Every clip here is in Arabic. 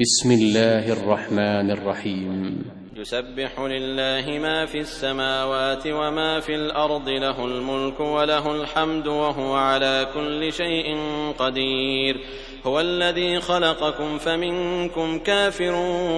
بسم الله الرحمن الرحيم. يسبح لله ما في السماوات وما في الأرض له الملك وله الحمد وهو على كل شيء قدير. هو الذي خلقكم فمنكم كافر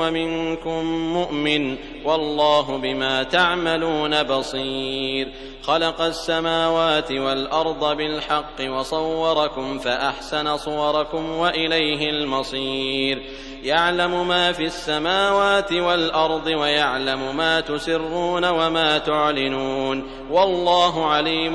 ومنكم مؤمن والله بما تعملون بصير. خلق السماوات والأرض بالحق وصوركم فأحسن صوركم وإليه المصير. يعلم ما في السماوات والأرض ويعلم ما تسرون وما تعلنون. والله عليم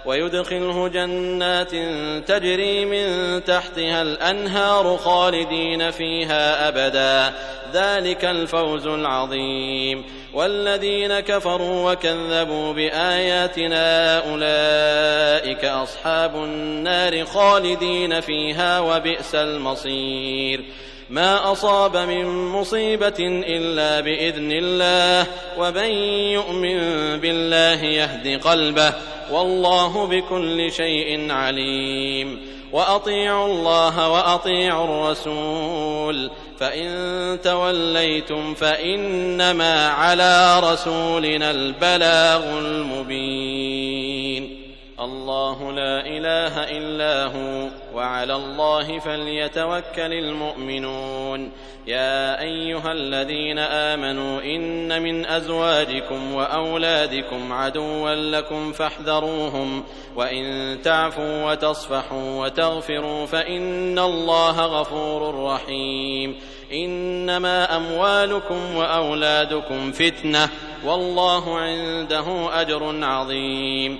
ويدخله جنات تجري من تحتها الأنهار خالدين فيها أبدا. ذلك الفوز العظيم. والذين كفروا وكذبوا بآياتنا أولئك أصحاب النار خالدين فيها وبئس المصير. ما أصاب من مصيبة إلا بإذن الله ومن يؤمن بالله يهد قلبه والله بكل شيء عليم. وأطيعوا الله وأطيعوا الرسول. فإن توليتم فإنما على رسولنا البلاغ المبين. الله لا إله إلا هو وعلى الله فليتوكل المؤمنون. يا أيها الذين آمنوا إن من أزواجكم وأولادكم عدوا لكم فاحذروهم وإن تعفوا وتصفحوا وتغفروا فإن الله غفور رحيم. إنما أموالكم وأولادكم فتنة والله عنده أجر عظيم.